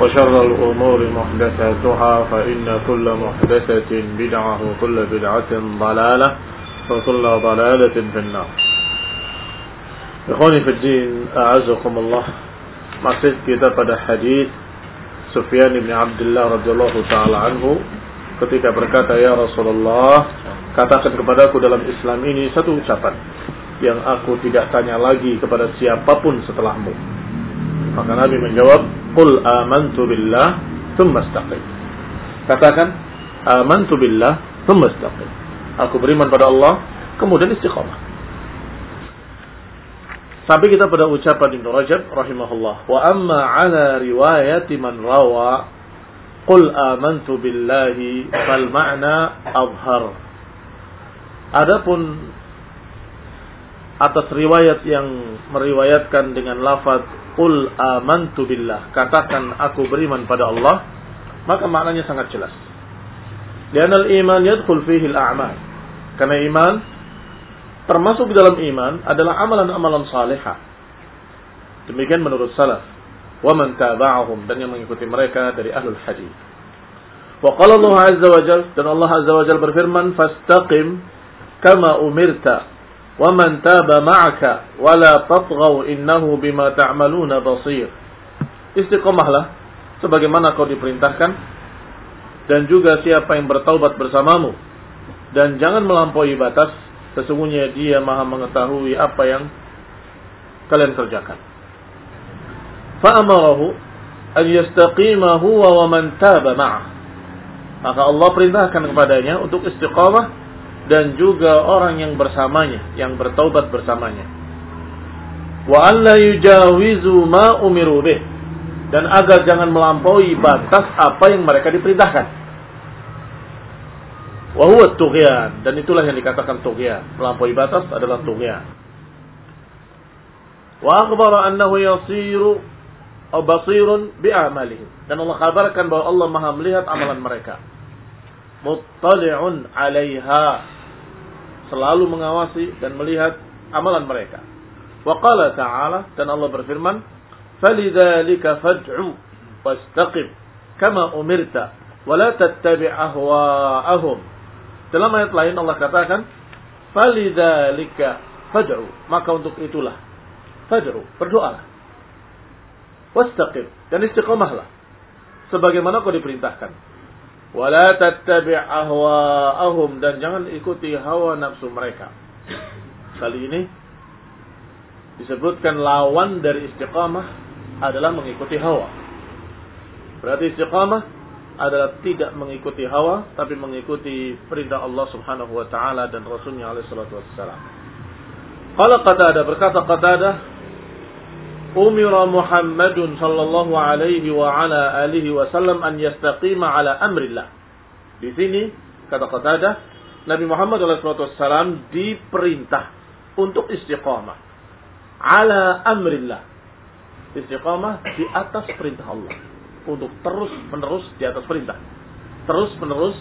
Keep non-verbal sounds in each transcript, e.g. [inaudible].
وشر الأمور محدثاتها فإن كل محدثة بدعة وكل بدعة ضلالة وكل ضلالة في النار Ikhwani Fiddin, A'azakumullah Masih kita pada hadis Sufyan bin Abdullah radhiyallahu taala anhu ketika berkata ya Rasulullah katakan kepadaku dalam Islam ini satu ucapan yang aku tidak tanya lagi kepada siapapun setelahmu maka Nabi menjawab qul amantu billah thumma istaqim katakan amantu billah thumma istaqim aku beriman pada Allah kemudian istiqamah Sampai kita pada ucapan Ibnu Rajab rahimahullah. Wa amma ala riwayati man rawa qul amantu billahi fal ma'na azhar. Adapun atas riwayat yang meriwayatkan dengan lafaz qul amantu billah, katakan aku beriman pada Allah, maka maknanya sangat jelas. Lianal iman yadkhul fihi al-a'mal. Karena iman termasuk dalam iman adalah amalan-amalan salihah. Demikian menurut salaf. Wa man taba'ahum dan yang mengikuti mereka dari ahlul hadis. Wa qala Allah azza wa jalla dan Allah azza wa jalla berfirman fastaqim kama umirta taba ma'aka wa la tatghaw innahu bima ta'maluna basir. Istiqomahlah sebagaimana kau diperintahkan dan juga siapa yang bertaubat bersamamu dan jangan melampaui batas Sesungguhnya dia maha mengetahui apa yang kalian kerjakan. Fa'amarahu an yastaqima huwa wa man taba ma'ah. Maka Allah perintahkan kepadanya untuk istiqamah dan juga orang yang bersamanya, yang bertaubat bersamanya. Wa an la yujawizu ma umiru. Dan agar jangan melampaui batas apa yang mereka diperintahkan. Wahuwa tughyan dan itulah yang dikatakan tughyan. Melampaui batas adalah tughyan. Wa akhbara annahu yasiru atau bi amalihim. Dan Allah kabarkan bahwa Allah Maha melihat amalan mereka. Muttali'un 'alaiha. Selalu mengawasi dan melihat amalan mereka. Wa qala ta'ala dan Allah berfirman, "Falidzalika fad'u wastaqim kama umirta wa la tattabi' ahwa'ahum." Dalam ayat lain Allah katakan, "Falidzalika fad'u." Maka untuk itulah fad'u, berdoalah. Wastaqim dan istiqamahlah sebagaimana kau diperintahkan. Wala tattabi' ahwa'ahum dan jangan ikuti hawa nafsu mereka. Kali ini disebutkan lawan dari istiqamah adalah mengikuti hawa. Berarti istiqamah adalah tidak mengikuti hawa tapi mengikuti perintah Allah Subhanahu wa taala dan Rasulnya alaihi salatu wassalam. Qala Qatadah berkata Qatadah Umira Muhammadun sallallahu alaihi wa ala alihi wasallam an yastaqima ala amrillah. Di sini kata Qatadah Nabi Muhammad wassalam diperintah untuk istiqamah ala amrillah. Istiqamah di atas perintah Allah. Untuk terus menerus di atas perintah. Terus menerus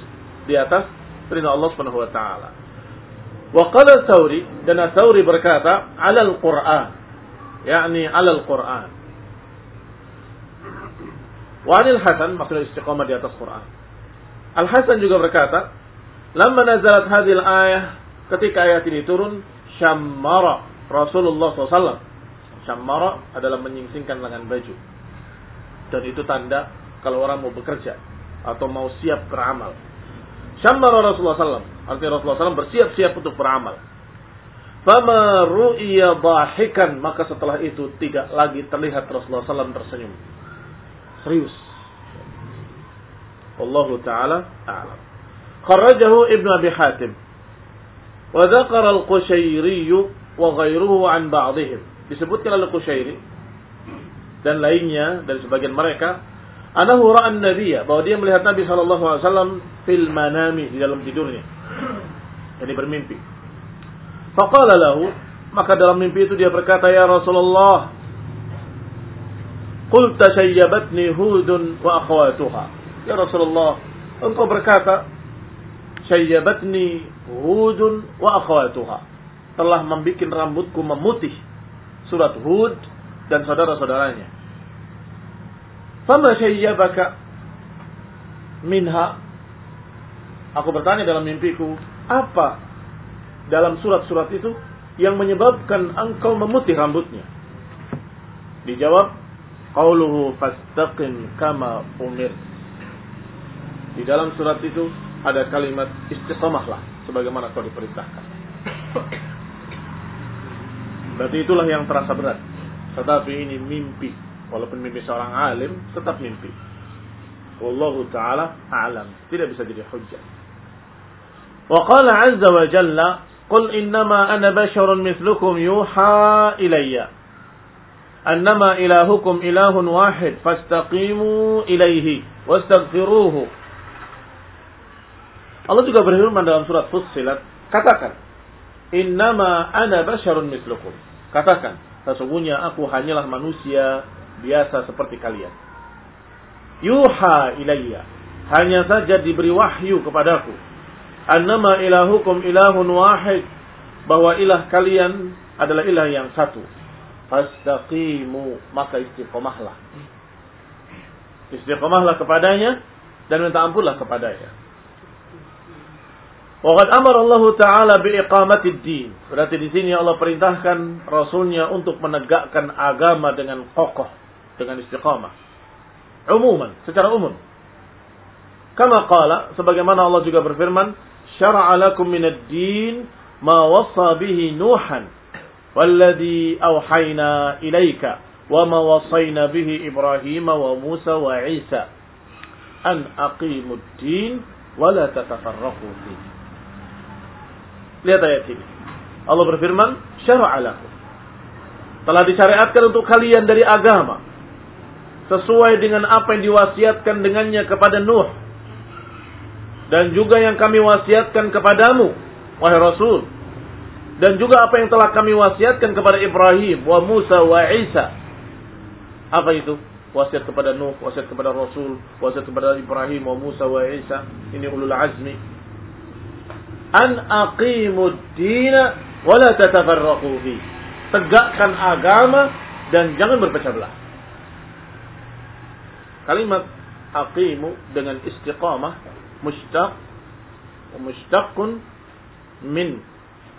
di atas perintah Allah Subhanahu wa taala. Qala Tsauri dan Tsauri berkata ala al-Qur'an. Yakni ala al-Qur'an. Wa anil Hasan maksudnya istiqamah di atas Quran. Al Hasan juga berkata, "Lamma nazalat hadhil ayah, ketika ayat ini turun, syammara Rasulullah SAW. Syammara adalah menyingsingkan lengan baju. Dan itu tanda kalau orang mau bekerja atau mau siap beramal. Syammara Rasulullah SAW. Artinya Rasulullah SAW bersiap-siap untuk beramal. Fama ru'iya dahikan. Maka setelah itu tidak lagi terlihat Rasulullah SAW tersenyum. Serius. Allah Ta'ala a'lam. Kharajahu Ibn Abi Hatim. وذكر القشيري وغيره عن بعضهم disebutkan oleh Qushairi dan lainnya dari sebagian mereka anahu ra'an nabiyya bahwa dia melihat Nabi sallallahu alaihi wasallam fil manami di dalam tidurnya jadi bermimpi faqala lahu maka dalam mimpi itu dia berkata ya Rasulullah qul tashayyabatni hudun wa akhwatuha. Ya Rasulullah engkau berkata syayyabatni hudun wa akhwatuha. Telah membuat rambutku memutih surat Hud dan saudara-saudaranya. Fama syayyabaka minha? Aku bertanya dalam mimpiku apa dalam surat-surat itu yang menyebabkan engkau memutih rambutnya dijawab qauluhu fastaqim kama umir di dalam surat itu ada kalimat istiqamahlah sebagaimana kau diperintahkan. Berarti itulah yang terasa berat. Tetapi ini mimpi. Walaupun mimpi seorang alim, tetap mimpi. Wallahu ta'ala a'lam. Tidak bisa jadi hujjah. Wa qala azza wa jalla, Qul innama ana basharun mithlukum yuha ilayya. Annama ilahukum ilahun wahid. Fastaqimu ilaihi. Wastaghfiruhu. Allah juga berfirman dalam surat Fussilat, katakan, "Innama ana basyarun mislukum." Katakan, sesungguhnya aku hanyalah manusia biasa seperti kalian. Yuha ilayya. Hanya saja diberi wahyu kepadaku. Annama ilahukum ilahun wahid. Bahwa ilah kalian adalah ilah yang satu. Fastaqimu. Maka istiqomahlah. Istiqomahlah kepadanya. Dan minta ampunlah kepadanya. Waqad amara Allah Ta'ala biiqamatid din. Berarti di sini Allah perintahkan Rasulnya untuk menegakkan agama dengan kokoh, dengan istiqamah. Umuman, secara umum. Kama qala, sebagaimana Allah juga berfirman, syara'a lakum minad din ma wassa bihi Nuhan walladhi awhayna ilaika wa ma wassayna bihi Ibrahim wa wa Isa an aqimud din wa la tatafarraqu fihi. Lihat ayat ini. Allah berfirman, syara'alakum. Telah disyariatkan untuk kalian dari agama. Sesuai dengan apa yang diwasiatkan dengannya kepada Nuh. Dan juga yang kami wasiatkan kepadamu, wahai Rasul. Dan juga apa yang telah kami wasiatkan kepada Ibrahim, wa Musa, wa Isa. Apa itu? Wasiat kepada Nuh, wasiat kepada Rasul, wasiat kepada Ibrahim, wa Musa, wa Isa. Ini ulul azmi an aqimud dina wala tatafarraqu fi. Tegakkan agama dan jangan berpecah belah. Kalimat aqimu dengan istiqamah mustaq mustaqun min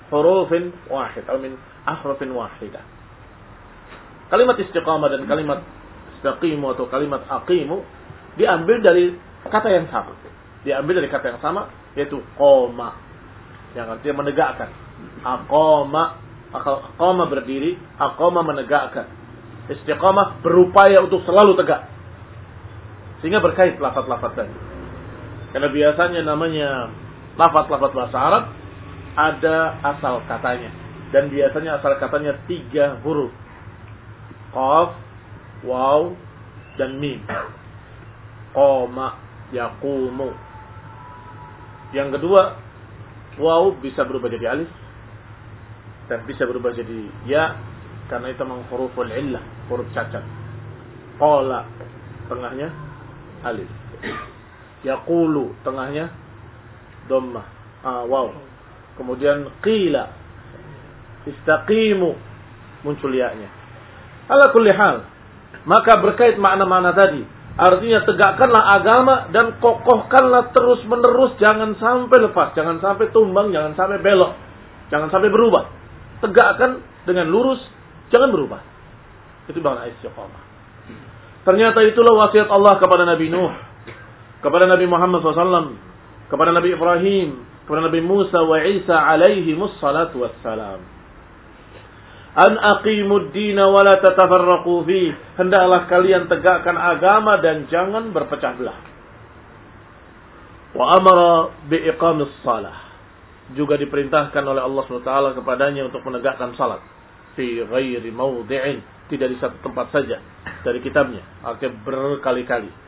hurufin wahid atau min ahrufin wahidah. Kalimat istiqamah dan kalimat istaqimu atau kalimat aqimu diambil dari kata yang sama. Diambil dari kata yang sama yaitu qoma yang artinya menegakkan. Aqama, aqama berdiri, aqama menegakkan. Istiqamah berupaya untuk selalu tegak. Sehingga berkait lafaz-lafaz tadi. Karena biasanya namanya lafaz-lafaz bahasa Arab ada asal katanya. Dan biasanya asal katanya tiga huruf. Qaf, waw, dan mim. Qoma, yaqumu. Yang kedua, waw bisa berubah jadi alif. Dan bisa berubah jadi ya. Karena itu memang huruful illah, huruf cacat. Qala, tengahnya alif. Yaqulu, tengahnya dhammah. Ah, waw. Kemudian qila. Istaqimu. Muncul ya-nya. Ala kulli hal. Maka berkait makna-makna tadi. Artinya tegakkanlah agama dan kokohkanlah terus menerus. Jangan sampai lepas. Jangan sampai tumbang. Jangan sampai belok. Jangan sampai berubah. Tegakkan dengan lurus. Jangan berubah. Itu makna istiqamah. Ternyata itulah wasiat Allah kepada Nabi Nuh. Kepada Nabi Muhammad SAW. Kepada Nabi Ibrahim. Kepada Nabi Musa wa Isa alaihi mussalatu wassalam. An aqimud dina wa la tatafarraqu fi. Hendaklah kalian tegakkan agama dan jangan berpecah belah. Wa amara bi iqamis salah. Juga diperintahkan oleh Allah SWT kepadanya untuk menegakkan salat. Fi ghairi mawdi'in. Tidak di satu tempat saja. Dari kitabnya. Artinya berkali-kali.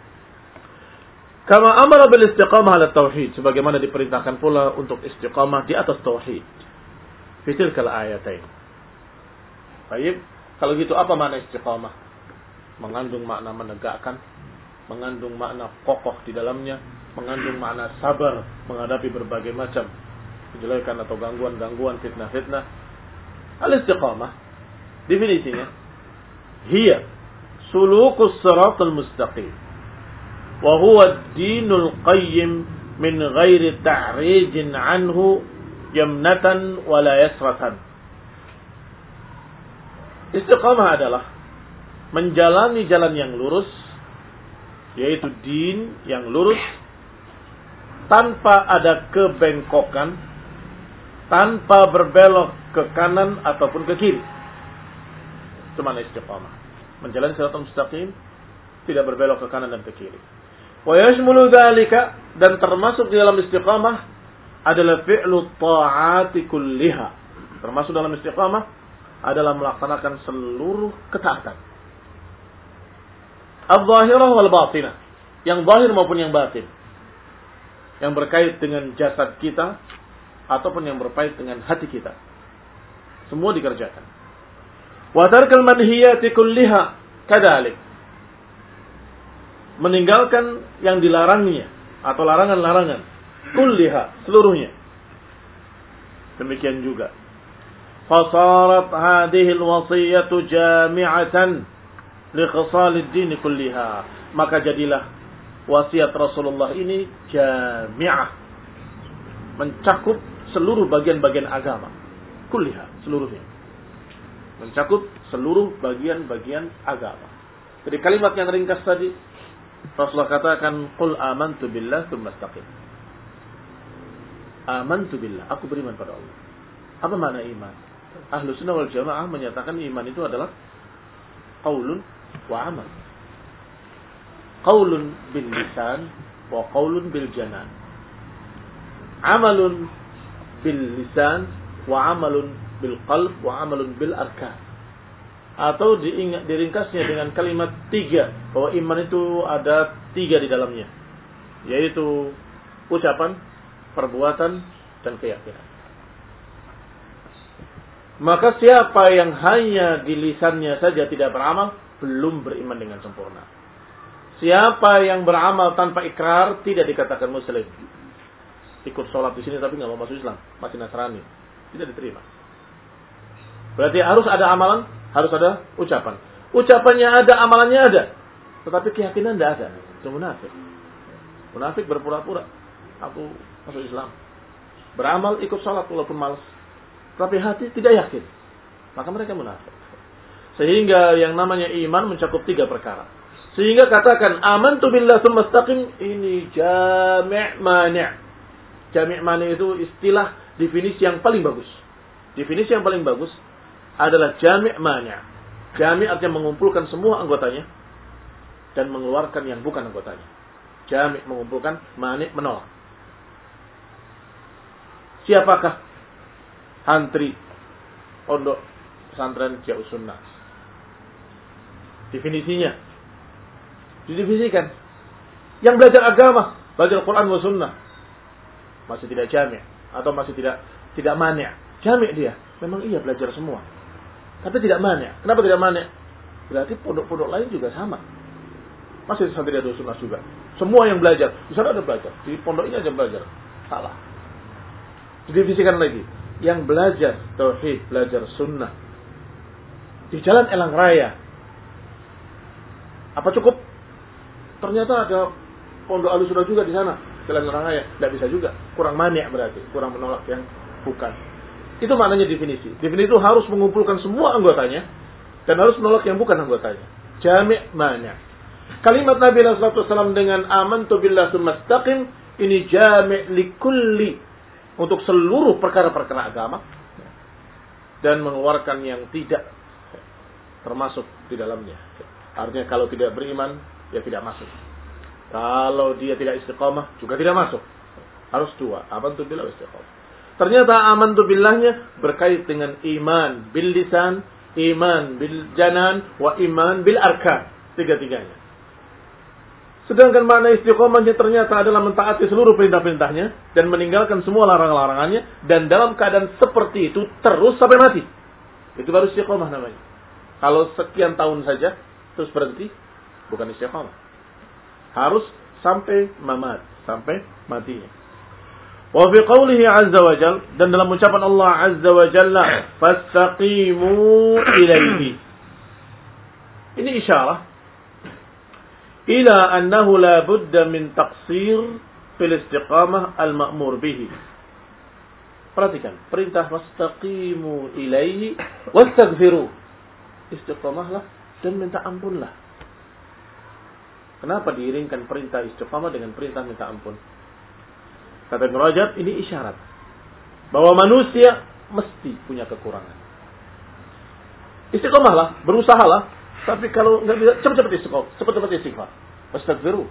Kama amara bil istiqamah ala tauhid. Sebagaimana diperintahkan pula untuk istiqamah di atas tauhid. Fitil kala ayatain. Baik, kalau gitu apa makna istiqamah? Mengandung makna menegakkan, mengandung makna kokoh di dalamnya, mengandung makna sabar menghadapi berbagai macam kejelekan atau gangguan-gangguan fitnah-fitnah. Al-istiqamah definisinya hiya sulukus siratal mustaqim huwa ad-dinul qayyim min ghairi ta'rijin anhu yamnatan wala yasratan Istiqamah adalah menjalani jalan yang lurus, yaitu din yang lurus, tanpa ada kebengkokan, tanpa berbelok ke kanan ataupun ke kiri. Itu mana istiqamah. Menjalani siratul mustaqim, tidak berbelok ke kanan dan ke kiri. Wa yashmulu dzalika dan termasuk di dalam istiqamah adalah fi'lu ta'ati kulliha. Termasuk dalam istiqamah adalah melaksanakan seluruh ketaatan. Al-zahirah wal batinah. Yang zahir maupun yang batin. Yang berkait dengan jasad kita ataupun yang berkait dengan hati kita. Semua dikerjakan. Wa tarkal manhiyati kulliha kadalik meninggalkan yang dilarangnya atau larangan-larangan. Kulliha seluruhnya. Demikian juga. Fasarat hadhihi alwasiyatu jami'atan li din kulliha. Maka jadilah wasiat Rasulullah ini jami'ah. Mencakup seluruh bagian-bagian agama. Kulliha seluruhnya. Mencakup seluruh bagian-bagian agama. Jadi kalimat yang ringkas tadi Rasulullah katakan qul amantu billah tsumma istaqim amantu billah aku beriman pada Allah apa makna iman ahlu sunnah wal jamaah menyatakan iman itu adalah qaulun wa amal. Qaulun bil lisan wa qaulun bil janan. Amalun bil lisan wa amalun bil qalb wa amalun bil arkan. Atau diingat, diringkasnya dengan kalimat tiga. Bahwa iman itu ada tiga di dalamnya. Yaitu ucapan, perbuatan, dan keyakinan. Maka siapa yang hanya di lisannya saja tidak beramal, belum beriman dengan sempurna. Siapa yang beramal tanpa ikrar tidak dikatakan muslim. Ikut sholat di sini tapi nggak mau masuk Islam, masih Nasrani, tidak diterima. Berarti harus ada amalan, harus ada ucapan. Ucapannya ada, amalannya ada, tetapi keyakinan tidak ada. Itu munafik. Munafik berpura-pura, aku masuk Islam. Beramal ikut sholat walaupun malas tapi hati tidak yakin. Maka mereka munafik. Sehingga yang namanya iman mencakup tiga perkara. Sehingga katakan aman tu billah mustaqim ini jami' mani'. Jami' mani' itu istilah definisi yang paling bagus. Definisi yang paling bagus adalah jami' mani'. Jami' artinya mengumpulkan semua anggotanya dan mengeluarkan yang bukan anggotanya. Jami' mengumpulkan, mani menolak. Siapakah antri pondok pesantren Jauh Sunnah? Definisinya didefinisikan. Yang belajar agama, belajar Quran wa Sunnah, masih tidak jami' atau masih tidak tidak mani'. Jami' dia, memang iya belajar semua. Tapi tidak mani'. Kenapa tidak mani'? Berarti pondok-pondok lain juga sama. Masih santri ada sunnah juga. Semua yang belajar, di sana ada belajar. Di pondok ini aja belajar. Salah. Didivisikan lagi. Yang belajar tauhid, belajar sunnah. Di jalan elang raya. Apa cukup? Ternyata ada pondok alus sunnah juga di sana. Jalan elang raya. Tidak bisa juga. Kurang maniak berarti. Kurang menolak yang bukan. Itu maknanya definisi. Definisi itu harus mengumpulkan semua anggotanya dan harus menolak yang bukan anggotanya. Jami' mana? Kalimat Nabi SAW dengan aman tu billah mustaqim ini jami' likulli untuk seluruh perkara-perkara agama dan mengeluarkan yang tidak termasuk di dalamnya. Artinya kalau tidak beriman, ya tidak masuk. Kalau dia tidak istiqomah, juga tidak masuk. Harus dua. Aman tu billah istiqomah. Ternyata aman tu billahnya berkait dengan iman bil lisan iman bil janan, wa iman bil arkan. Tiga-tiganya. Sedangkan makna istiqomahnya ternyata adalah mentaati seluruh perintah-perintahnya dan meninggalkan semua larang-larangannya dan dalam keadaan seperti itu terus sampai mati. Itu baru istiqomah namanya. Kalau sekian tahun saja terus berhenti bukan istiqomah. Harus sampai mamat, sampai matinya. Wa fi qawlihi azza wa jal dan dalam ucapan Allah azza wa jalla fastaqimu ilaihi. Ini isyarat ila annahu la budda min taqsir fil istiqamah al-ma'mur bihi. Perhatikan, perintah wastaqimu ilaihi wastaghfiru. Istiqamahlah dan minta ampunlah. Kenapa diiringkan perintah istiqamah dengan perintah minta ampun? Kata Ibn Rajab, ini isyarat. Bahwa manusia mesti punya kekurangan. Istiqomahlah, berusahalah. Tapi kalau nggak bisa, cepat-cepat istiqomah. Cepat-cepat istighfar. Astagfiru.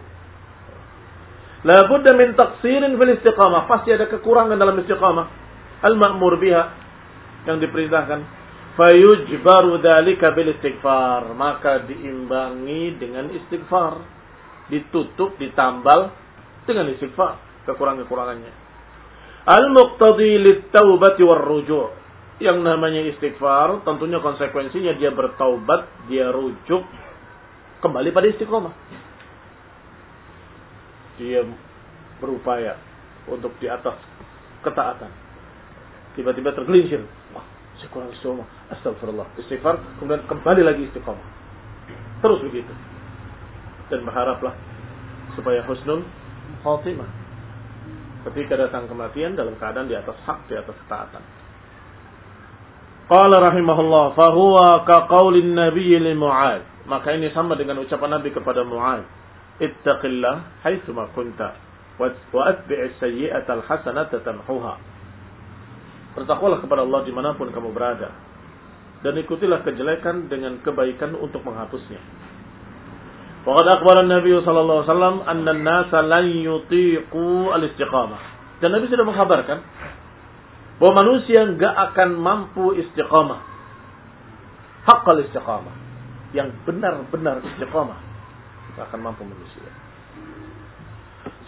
La budda min taqsirin fil istiqamah. Pasti ada kekurangan dalam istiqamah. Al-ma'mur biha. Yang diperintahkan. Fayujbaru dhalika bil istighfar. Maka diimbangi dengan istighfar. Ditutup, ditambal dengan istighfar kekurangan-kekurangannya. Al-muqtadi lit-taubati war-ruju'. Yang namanya istighfar, tentunya konsekuensinya dia bertaubat, dia rujuk kembali pada istiqomah. Dia berupaya untuk di atas ketaatan. Tiba-tiba tergelincir. Wah, saya kurang istiqomah. Astagfirullah. Istighfar, kemudian kembali lagi istiqomah. Terus begitu. Dan berharaplah supaya husnul khatimah ketika datang kematian dalam keadaan di atas hak, di atas ketaatan. Qala rahimahullah, fahuwa ka qaulin nabiy li Mu'ad. Maka ini sama dengan ucapan Nabi kepada Mu'ad. Ittaqillah haitsu ma kunta wa atbi'is sayyi'ata al-hasanata tamhuha. Bertakwalah kepada Allah di mana pun kamu berada. Dan ikutilah kejelekan dengan kebaikan untuk menghapusnya. Waqad akhbara Nabi sallallahu alaihi wasallam anna an-nasa lan yutiqu al-istiqamah. Dan Nabi sudah mengkabarkan bahwa manusia enggak akan mampu istiqamah. Haqqal istiqamah. Yang benar-benar istiqamah. Enggak akan mampu manusia.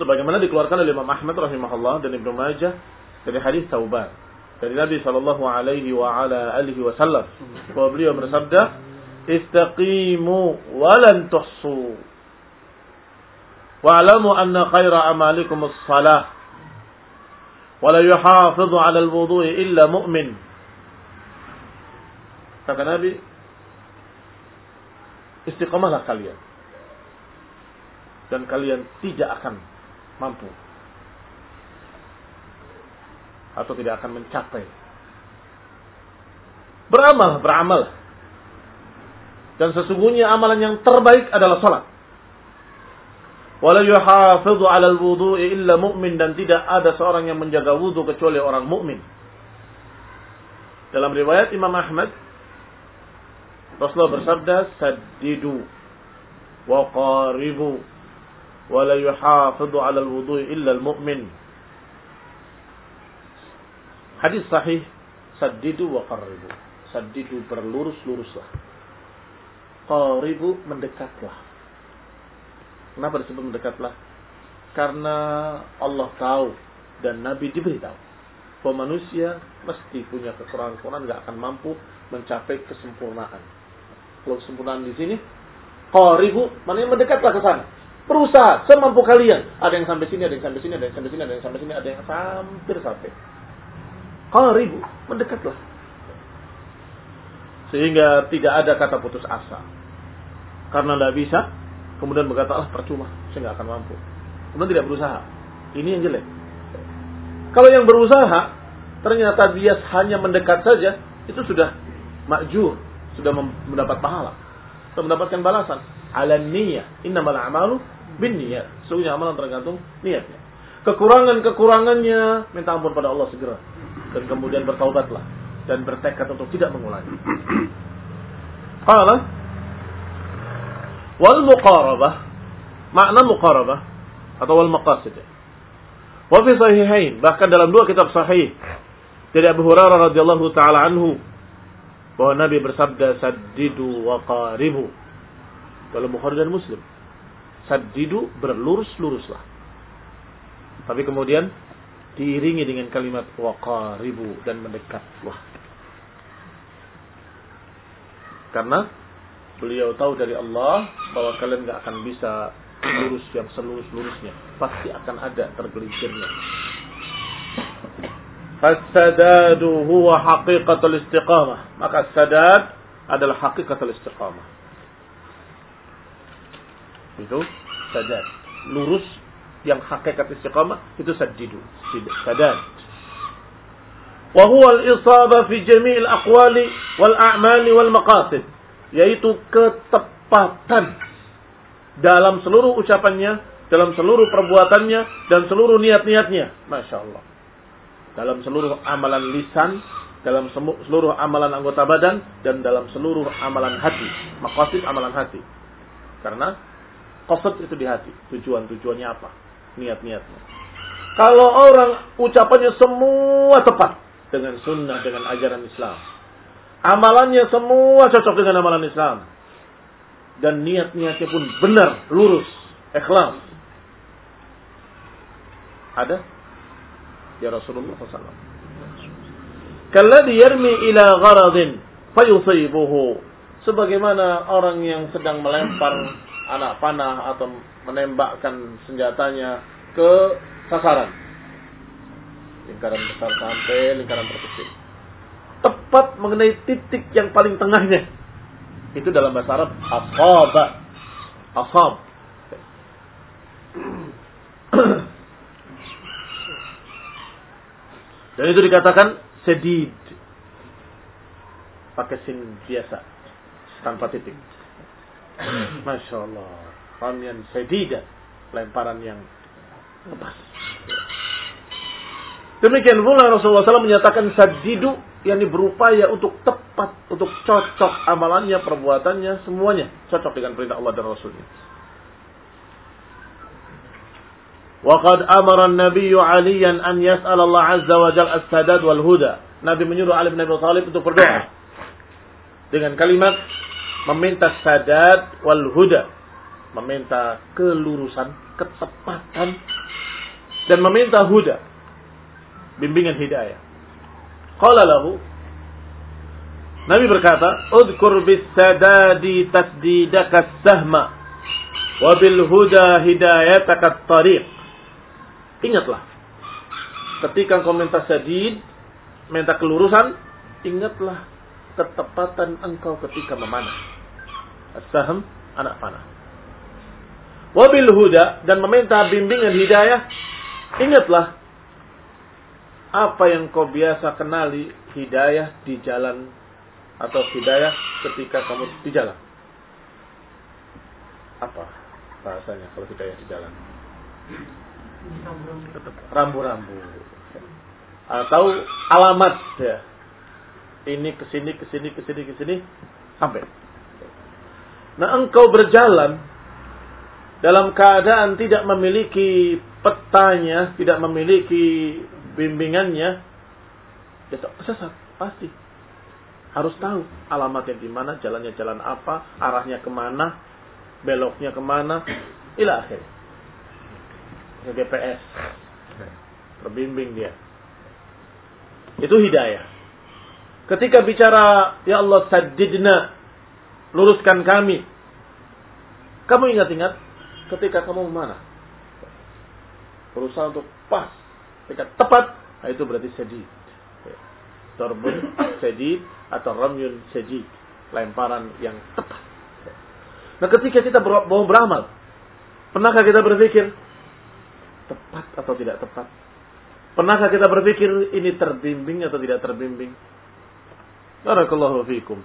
Sebagaimana dikeluarkan oleh Imam Ahmad rahimahullah dan Ibnu Majah dari hadis Tauban dari Nabi sallallahu alaihi wa ala alihi wasallam bahwa beliau bersabda istaqimu walan tuhsu. Wa'lamu anna khaira amalikum as-salah. Wa la 'ala al-wudu'i illa mu'min. Kata Nabi istiqamahlah kalian. Dan kalian tidak akan mampu. Atau tidak akan mencapai. Beramal beramal dan sesungguhnya amalan yang terbaik adalah salat. Wala yuhafidhu 'alal wudu'i illa mu'min dan tidak ada seorang yang menjaga wudu kecuali orang mukmin. Dalam riwayat Imam Ahmad Rasulullah bersabda saddidu wa qaribu wala 'ala 'alal wudu'i illa al-mu'min. Hadis sahih saddidu wa qaribu. Saddidu berlurus-luruslah Qaribu mendekatlah. Kenapa disebut mendekatlah? Karena Allah tahu dan Nabi diberitahu bahwa manusia mesti punya kekurangan-kekurangan nggak akan mampu mencapai kesempurnaan. Kalau kesempurnaan di sini, qaribu, maknanya mendekatlah ke sana. Berusaha semampu kalian. Ada yang sampai sini, ada yang sampai sini, ada yang sampai sini, ada yang sampai sini, ada yang hampir sampai. Qaribu, mendekatlah. Sehingga tidak ada kata putus asa. Karena tidak bisa, kemudian berkata, ah percuma, saya nggak akan mampu. Kemudian tidak berusaha. Ini yang jelek. Kalau yang berusaha, ternyata dia hanya mendekat saja, itu sudah makjur, sudah mendapat pahala, sudah mendapatkan balasan. Ala niyah, innamal a'malu bin niyat. Sesungguhnya amalan tergantung niatnya. Kekurangan-kekurangannya, minta ampun pada Allah segera. Dan kemudian bertaubatlah. Dan bertekad untuk tidak mengulangi. Qala, wal muqarabah, makna muqarabah, atau wal maqasid. Wa fi sahihain, bahkan dalam dua kitab sahih dari Abu Hurairah radhiyallahu taala anhu bahwa Nabi bersabda saddidu wa qaribu dalam Bukhari dan Muslim. Saddidu berlurus-luruslah. Tapi kemudian diiringi dengan kalimat wa qaribu dan mendekatlah. Karena beliau tahu dari Allah bahwa kalian gak akan bisa lurus yang selurus-lurusnya. Pasti akan ada tergelincirnya. Fasadadu huwa haqiqatul istiqamah. Maka sadad adalah haqiqatul istiqamah. Itu sadad. Lurus yang hakikat istiqamah itu sadidu. Sadad. Wa huwa al-isaba fi jami'il aqwali wal a'mali wal maqasid. Yaitu ketepatan dalam seluruh ucapannya, dalam seluruh perbuatannya, dan seluruh niat-niatnya. Masya Allah. Dalam seluruh amalan lisan, dalam seluruh amalan anggota badan, dan dalam seluruh amalan hati. Makosid amalan hati. Karena kosid itu di hati. Tujuan-tujuannya apa? Niat-niatnya. Kalau orang ucapannya semua tepat dengan sunnah, dengan ajaran Islam. Amalannya semua cocok dengan amalan Islam dan niat-niatnya pun benar, lurus, ikhlas. Ada? Ya Rasulullah SAW. Kalladhi yarmi ila gharadin fayusibuhu. Sebagaimana orang yang sedang melempar anak panah atau menembakkan senjatanya ke sasaran. Lingkaran besar sampai lingkaran terkecil. Tepat mengenai titik yang paling tengahnya itu dalam bahasa Arab asaba. Asab. [clears throat] Dan itu dikatakan sedid. Pakai sin biasa. Tanpa titik. [clears throat] Masya Allah. Ramian sedida. Lemparan yang lepas. Demikian pula Rasulullah SAW menyatakan sadidu yang berupaya untuk tepat, untuk cocok amalannya, perbuatannya, semuanya cocok dengan perintah Allah dan Rasulnya. Waqad amara an-nabiy 'aliyan an yas'al Allah 'azza wa jalla as-sadad wal huda. Nabi menyuruh Ali bin Abi Thalib untuk berdoa dengan kalimat meminta sadad wal huda, meminta kelurusan, ketepatan dan meminta huda, bimbingan hidayah. Qala lahu Nabi berkata, "Udkur bis sadadi tasdidaka sahma wa bil huda hidayataka tariq." Ingatlah. Ketika engkau minta sadid, minta kelurusan, ingatlah ketepatan engkau ketika memanah. As-sahm, anak panah. Wabil huda dan meminta bimbingan hidayah, ingatlah apa yang kau biasa kenali hidayah di jalan atau hidayah ketika kamu di jalan. Apa bahasanya kalau hidayah di jalan? Rambu-rambu. Atau alamat ya. Ini ke sini ke sini ke sini ke sini sampai. Nah, engkau berjalan dalam keadaan tidak memiliki petanya, tidak memiliki bimbingannya, dia sesat pasti. Harus tahu alamatnya di mana, jalannya jalan apa, arahnya ke mana, beloknya ke mana, ila akhir. GPS. Terbimbing dia. Itu hidayah. Ketika bicara, Ya Allah sadidna, luruskan kami. Kamu ingat-ingat ketika kamu mana? Berusaha untuk pas. Ketika tepat, nah itu berarti sedih. Torbun [coughs] sedih atau ramyun sedih. Lemparan yang tepat. Nah ketika kita mau beramal, pernahkah kita berpikir tepat atau tidak tepat? Pernahkah kita berpikir ini terbimbing atau tidak terbimbing? Barakallahu fiikum.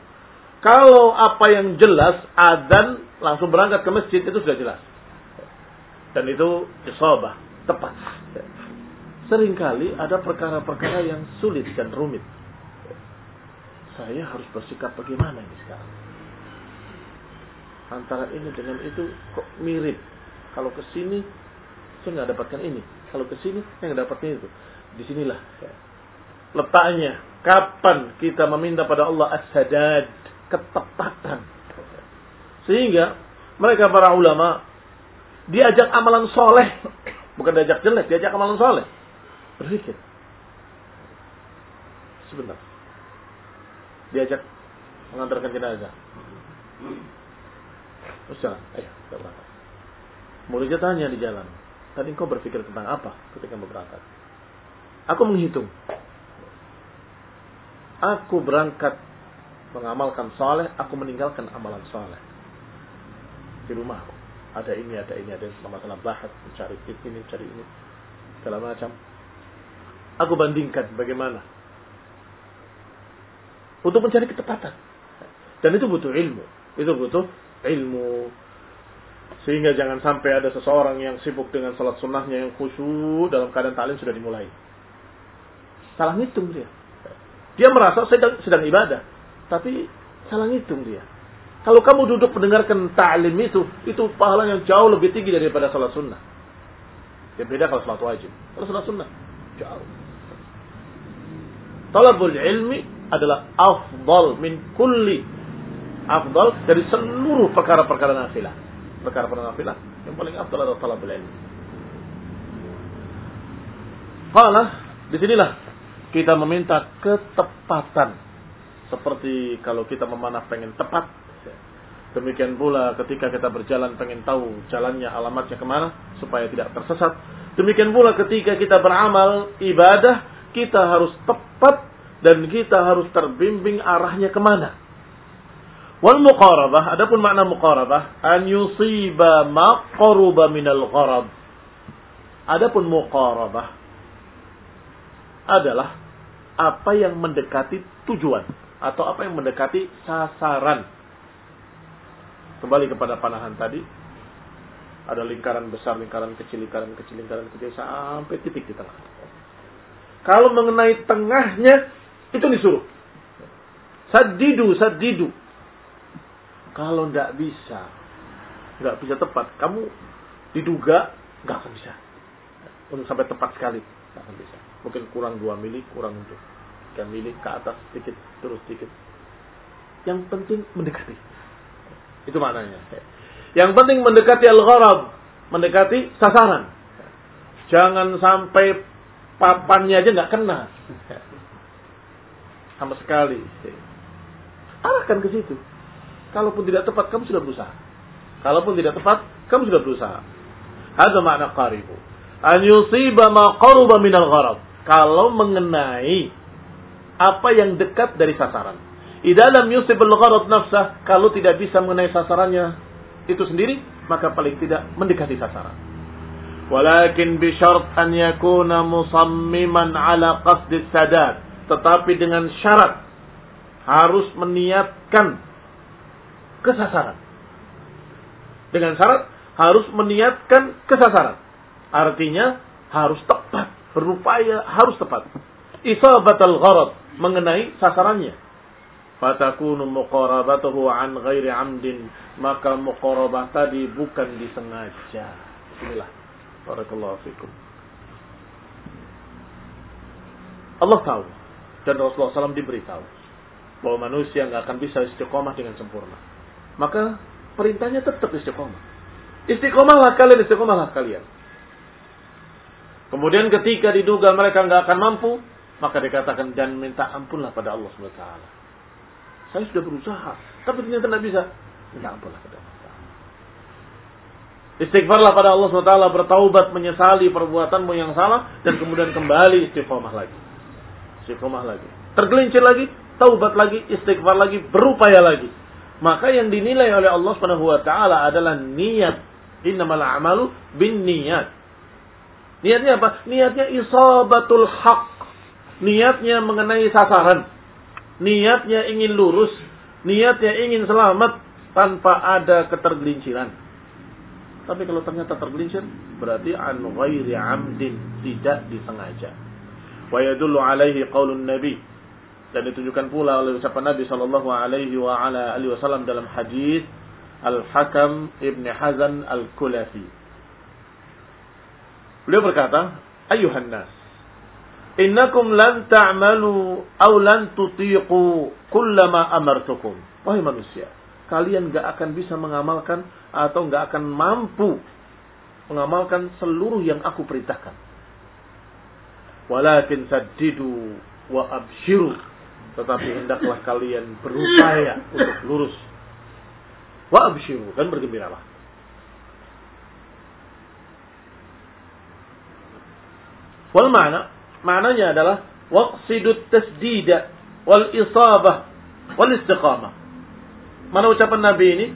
Kalau apa yang jelas adzan langsung berangkat ke masjid itu sudah jelas. Dan itu isabah, tepat. Seringkali ada perkara-perkara yang sulit dan rumit. Saya harus bersikap bagaimana ini sekarang? Antara ini dengan itu kok mirip. Kalau ke sini saya nggak dapatkan ini. Kalau ke sini saya nggak dapatkan itu. Di sinilah letaknya. Kapan kita meminta pada Allah as-sadad, ketepatan. Sehingga mereka para ulama diajak amalan soleh, bukan diajak jelek, diajak amalan soleh. Berpikir. Sebentar. Diajak mengantarkan jenazah. Terus jalan, ayo kita berangkat. Muridnya tanya di jalan, tadi kau berpikir tentang apa ketika berangkat? Aku menghitung. Aku berangkat mengamalkan soleh, aku meninggalkan amalan soleh. Di rumahku. Ada ini, ada ini, ada masalah bahas, mencari ini, mencari ini. Segala macam. Aku bandingkan bagaimana. Untuk mencari ketepatan. Dan itu butuh ilmu. Itu butuh ilmu. Sehingga jangan sampai ada seseorang yang sibuk dengan salat sunnahnya yang khusyuk dalam keadaan talim sudah dimulai. Salah ngitung dia. Dia merasa sedang, sedang ibadah. Tapi salah ngitung dia. Kalau kamu duduk mendengarkan ta'lim itu, itu pahala yang jauh lebih tinggi daripada salat sunnah. Ya beda kalau salat wajib. Kalau salat sunnah, jauh. Talabul ilmi adalah afdal min kulli afdal dari seluruh perkara-perkara nafilah. Perkara-perkara nafilah yang paling afdal adalah talabul ilmi. Qala, di sinilah kita meminta ketepatan. Seperti kalau kita memanah pengen tepat. Demikian pula ketika kita berjalan pengen tahu jalannya, alamatnya ke mana. Supaya tidak tersesat. Demikian pula ketika kita beramal ibadah. Kita harus tepat dan kita harus terbimbing arahnya ke mana. Wal muqarabah, adapun makna muqarabah, an yusiba ma qaruba minal gharab. Adapun muqarabah adalah apa yang mendekati tujuan atau apa yang mendekati sasaran. Kembali kepada panahan tadi, ada lingkaran besar, lingkaran kecil, lingkaran kecil, lingkaran kecil sampai titik di tengah. Kalau mengenai tengahnya itu disuruh. Sadidu, sadidu. Kalau tidak bisa, nggak bisa tepat, kamu diduga nggak akan bisa. Untuk sampai tepat sekali, nggak akan bisa mungkin kurang 2 mili, kurang 3 mili ke atas sedikit, terus sedikit. Yang penting mendekati. Itu maknanya. Yang penting mendekati al-gharab, mendekati sasaran. Jangan sampai papannya aja nggak kena. Sama sekali. Arahkan ke situ. Kalaupun tidak tepat, kamu sudah berusaha. Kalaupun tidak tepat, kamu sudah berusaha. Ada makna qaribu. An yusiba ma qaruba minal gharab kalau mengenai apa yang dekat dari sasaran. Idalam yusib al nafsah, kalau tidak bisa mengenai sasarannya itu sendiri, maka paling tidak mendekati sasaran. Walakin bisyart an yakuna musammiman ala qasdi sadat. Tetapi dengan syarat harus meniatkan kesasaran. Dengan syarat harus meniatkan kesasaran. Artinya harus tepat berupaya harus tepat. Isabat al-gharad mengenai sasarannya. fatakunu muqarabatuhu an ghairi amdin maka muqarabah tadi bukan disengaja inilah barakallahu fikum. Allah tahu dan Rasulullah SAW diberitahu bahwa manusia nggak akan bisa istiqomah dengan sempurna. Maka perintahnya tetap istiqomah. Istiqomahlah kalian istiqomahlah kalian. Kemudian ketika diduga mereka nggak akan mampu maka dikatakan dan minta ampunlah pada Allah Subhanahu wa taala. Saya sudah berusaha, tapi ternyata tidak bisa. Minta ampunlah kepada Allah. Istighfarlah pada Allah SWT, bertaubat, menyesali perbuatanmu yang salah, dan kemudian kembali istiqomah lagi. Istiqomah lagi. Tergelincir lagi, taubat lagi, istighfar lagi, berupaya lagi. Maka yang dinilai oleh Allah SWT adalah niat. Innamal a'malu bin niat. Niatnya apa? Niatnya isabatul haq. Niatnya mengenai sasaran niatnya ingin lurus, niatnya ingin selamat tanpa ada ketergelinciran. Tapi kalau ternyata tergelincir, berarti an ghairi amdin, tidak disengaja. Wa yadullu alaihi qaulun nabi dan ditunjukkan pula oleh ucapan Nabi sallallahu alaihi wa ala alihi wasallam dalam hadis Al-Hakam Ibn Hazan Al-Kulafi. Beliau berkata, "Ayuhan nas, Innakum lan ta'malu aw lan tutiqu kullama amartukum. Wahai manusia, kalian gak akan bisa mengamalkan atau gak akan mampu mengamalkan seluruh yang aku perintahkan. Walakin saddidu wa abshiru. Tetapi hendaklah kalian berupaya untuk lurus. Wa abshiru. Dan bergembiralah. Wal ma'na Maknanya adalah waqsidut tasdida wal isabah wal istiqamah. Mana ucapan Nabi ini?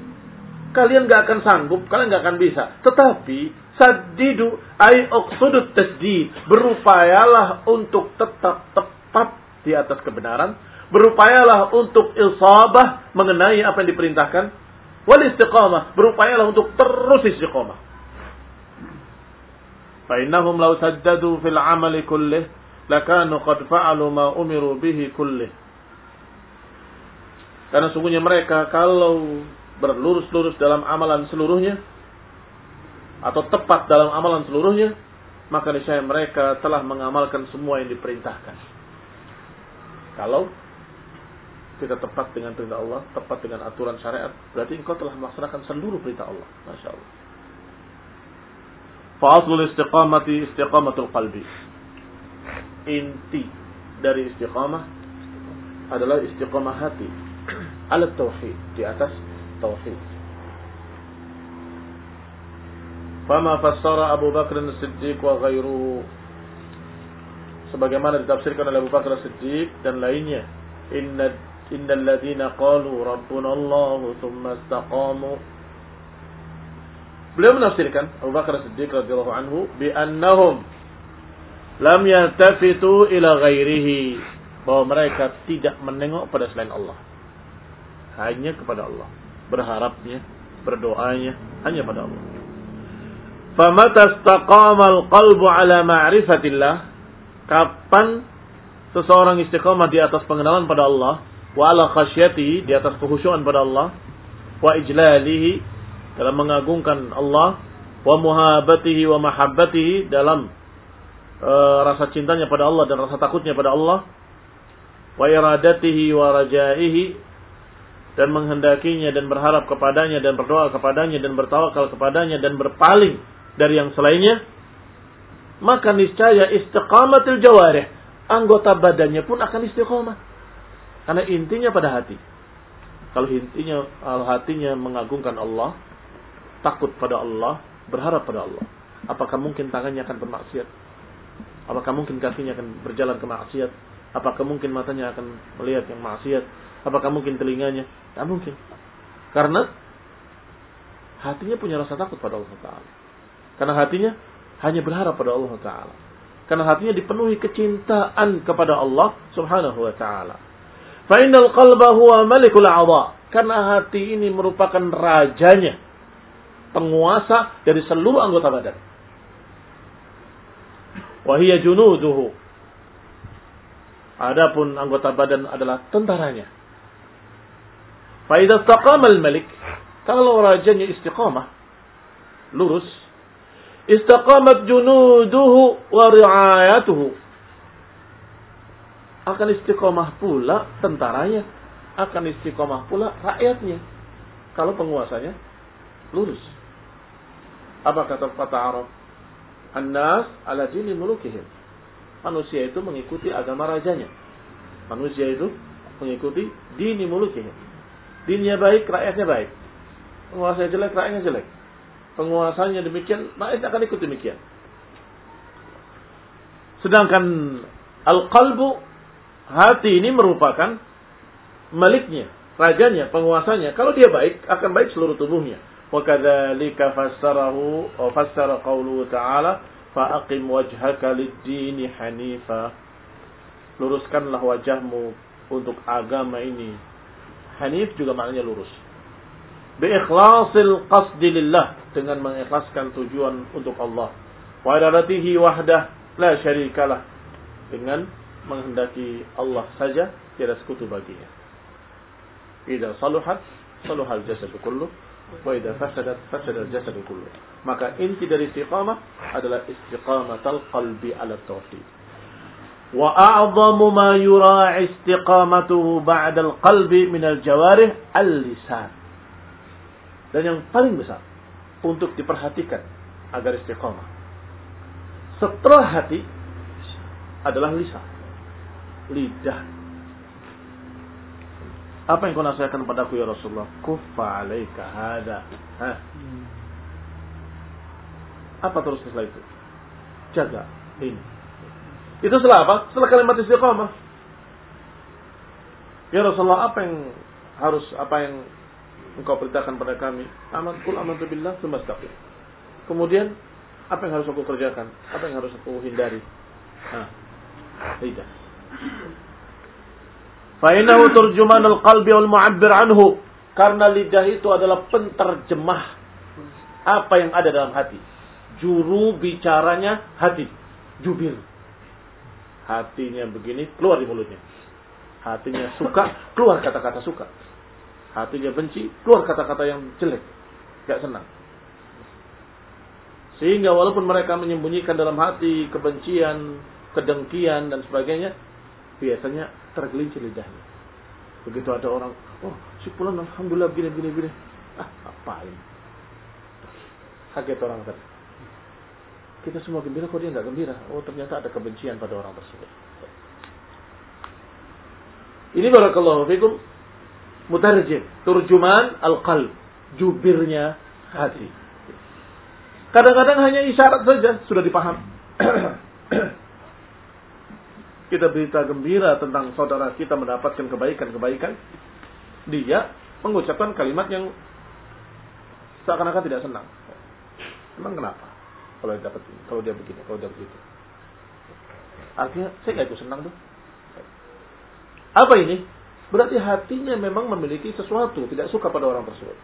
Kalian gak akan sanggup, kalian gak akan bisa. Tetapi sadidu ay uqsudut tasdid. Berupayalah untuk tetap tepat di atas kebenaran. Berupayalah untuk isabah mengenai apa yang diperintahkan. Wal istiqamah. Berupayalah untuk terus istiqamah. فإنهم لو سددوا في العمل كله lakanu qad fa'alu ma umiru bihi kullih. Karena sungguhnya mereka kalau berlurus-lurus dalam amalan seluruhnya atau tepat dalam amalan seluruhnya, maka niscaya mereka telah mengamalkan semua yang diperintahkan. Kalau kita tepat dengan perintah Allah, tepat dengan aturan syariat, berarti engkau telah melaksanakan seluruh perintah Allah. Masya Allah. Fa'aslul istiqamati istiqamatul qalbi inti dari istiqamah adalah istiqamah hati [clears throat] ala tauhid di atas tauhid. Fama fassara Abu Bakar As-Siddiq wa ghairuhu sebagaimana ditafsirkan oleh Abu Bakar As-Siddiq dan lainnya. Inna innal ladzina qalu rabbuna Allah thumma istaqamu. Beliau menafsirkan Abu Bakar As-Siddiq radhiyallahu anhu bi annahum lam yaltafitu ila ghairihi bahwa mereka tidak menengok pada selain Allah hanya kepada Allah. Berharapnya berdoanya hanya pada Allah. Famata alqalbu ala ma'rifatillah. Kapan seseorang istiqamah di atas pengenalan pada Allah wa ala khasyati di atas kehusuan pada Allah wa ijlalihi dalam mengagungkan Allah wa muhabatihi wa mahabbatihi dalam e, rasa cintanya pada Allah dan rasa takutnya pada Allah wa iradatihi wa rajaihi dan menghendakinya dan berharap kepadanya dan berdoa kepadanya dan bertawakal kepadanya dan berpaling dari yang selainnya maka niscaya istiqamatul jawarih anggota badannya pun akan istiqomah karena intinya pada hati kalau intinya kalau hatinya mengagungkan Allah takut pada Allah berharap pada Allah apakah mungkin tangannya akan bermaksiat Apakah mungkin kakinya akan berjalan ke maksiat? Apakah mungkin matanya akan melihat yang maksiat? Apakah mungkin telinganya? Tidak mungkin. Karena hatinya punya rasa takut pada Allah Taala. Karena hatinya hanya berharap pada Allah Taala. Karena hatinya dipenuhi kecintaan kepada Allah Subhanahu Wa Taala. Fa'inal qalba huwa malikul. Karena hati ini merupakan rajanya, penguasa dari seluruh anggota badan wahia junuduhu. Adapun anggota badan adalah tentaranya. Faidah taqamal malik. Kalau rajanya istiqamah. Lurus. Istaqamat junuduhu wa ri'ayatuhu. Akan istiqamah pula tentaranya. Akan istiqamah pula rakyatnya. Kalau penguasanya lurus. Apa kata kata Arab? An-nas ala dini mulukihim. Manusia itu mengikuti agama rajanya. Manusia itu mengikuti dini mulukihim. Dinnya baik, rakyatnya baik. Penguasa jelek, rakyatnya jelek. Penguasanya demikian, rakyat akan ikut demikian. Sedangkan al-qalbu hati ini merupakan maliknya, rajanya, penguasanya. Kalau dia baik, akan baik seluruh tubuhnya. وكذلك فسره وفسر قوله تعالى فأقم وجهك للدين حنيفا luruskanlah wajahmu untuk agama ini hanif juga maknanya lurus. Biikhlasil qasdi lillah. Dengan mengikhlaskan tujuan untuk Allah. Wa iradatihi wahdah. La syarikalah. Dengan menghendaki Allah saja tiada sekutu baginya. Idza saluhat saluhal jasad kullu. Wa idza fasadat fasada al-jasad kullu. Maka inti dari istiqamah adalah istiqamatul qalbi ala tauhid. Wa a'zamu ma yura istiqamatuhu ba'da al-qalbi min al-jawarih al-lisan. Dan yang paling besar untuk diperhatikan agar istiqamah. Setelah hati adalah lisan. Lidah apa yang kau nasihatkan padaku ya Rasulullah? Kuffa alaika hada. Hah? Apa terus setelah itu? Jaga ini. Itu setelah apa? Setelah kalimat istiqamah. Ya Rasulullah, apa yang harus apa yang engkau perintahkan pada kami? Aman kul amantu billah. Kemudian apa yang harus aku kerjakan? Apa yang harus aku hindari? Nah, tidak. Fa'inahu turjumanul qalbi wal mu'abbir anhu. Karena lidah itu adalah penterjemah apa yang ada dalam hati. Juru bicaranya hati. Jubir. Hatinya begini, keluar di mulutnya. Hatinya suka, keluar kata-kata suka. Hatinya benci, keluar kata-kata yang jelek. Gak senang. Sehingga walaupun mereka menyembunyikan dalam hati kebencian, kedengkian, dan sebagainya, biasanya tergelincir lidahnya. Begitu ada orang, oh si pulang alhamdulillah begini begini begini. Ah, ini? Kaget orang tadi. Kita semua gembira kok dia nggak gembira. Oh ternyata ada kebencian pada orang tersebut. Ini barakallahu fikum mutarjim, turjuman al-qalb, jubirnya hati. Kadang-kadang hanya isyarat saja sudah dipaham. [clears throat] kita berita gembira tentang saudara kita mendapatkan kebaikan-kebaikan, dia mengucapkan kalimat yang seakan-akan tidak senang. Emang kenapa? Kalau dia dapat kalau dia begini, kalau dia begitu. Artinya saya nggak ikut senang tuh. Apa ini? Berarti hatinya memang memiliki sesuatu, tidak suka pada orang tersebut.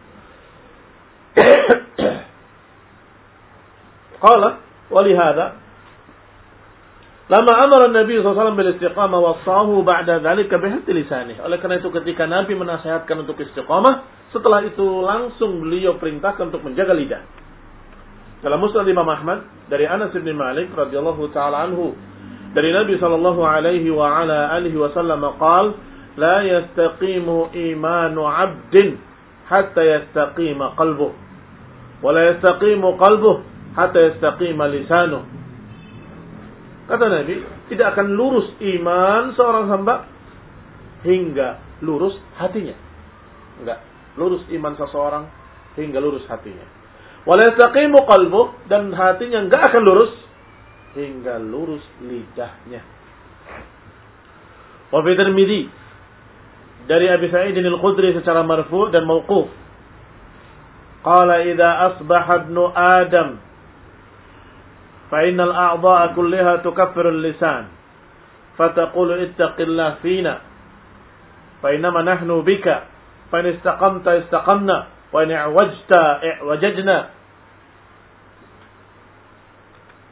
[coughs] Qala walihada Lama amar Nabi SAW bil istiqamah wasahu ba'da dhalika bihati lisanih. Oleh karena itu ketika Nabi menasihatkan untuk istiqamah, setelah itu langsung beliau perintahkan untuk menjaga lidah. Dalam Musnad Imam Ahmad dari Anas bin Malik radhiyallahu taala anhu dari Nabi sallallahu alaihi wa ala alihi wasallam qaal la yastaqimu imanu 'abdin hatta yastaqima qalbuh wa la yastaqimu qalbuh hatta yastaqima lisanuh Kata Nabi, tidak akan lurus iman seorang hamba hingga lurus hatinya. Enggak, lurus iman seseorang hingga lurus hatinya. Walayastaqimu qalbu dan hatinya enggak akan lurus hingga lurus lidahnya. Wa fi Tirmidzi dari Abi Sa'id al-Khudri secara marfu dan mauquf. Qala idza asbaha ibnu Adam fa innal a'dha'a kulliha tukaffiru al-lisan. Fataqulu ittaqillah fina fa innama nahnu bika fa in istaqamta istaqamna wa in i'wajta i'wajajna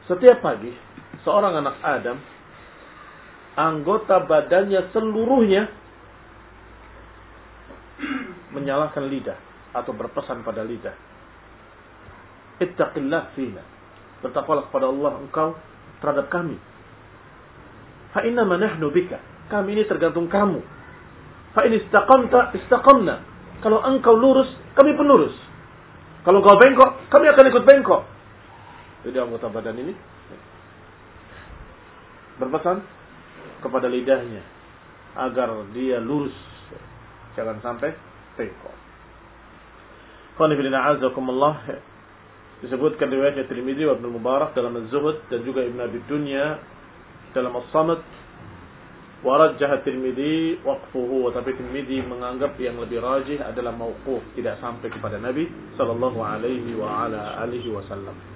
setiap pagi, seorang anak Adam, anggota badannya seluruhnya menyalahkan lidah atau berpesan pada lidah. Ittaqillah fina. Bertakwalah kepada Allah engkau terhadap kami. Fa inna nahnu bika. Kami ini tergantung kamu. Fa in istaqamta istaqamna. Kalau engkau lurus, kami pun lurus. Kalau engkau bengkok, kami akan ikut bengkok. Jadi anggota badan ini berpesan kepada lidahnya agar dia lurus jangan sampai bengkok. Qanifilina azakumullah disebutkan riwayat Tirmidzi wa Ibnu Mubarak dalam Az-Zuhud dan juga Ibnu Abi Dunya dalam As-Samad wa rajjah Tirmidzi waqfuhu tapi Tirmidzi menganggap yang lebih rajih adalah mauquf tidak sampai kepada Nabi sallallahu alaihi wa ala alihi wasallam.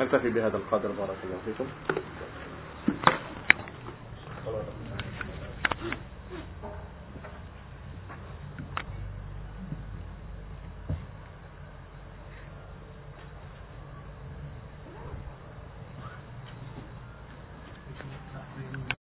نكتفي بهذا القدر بارك الله فيكم.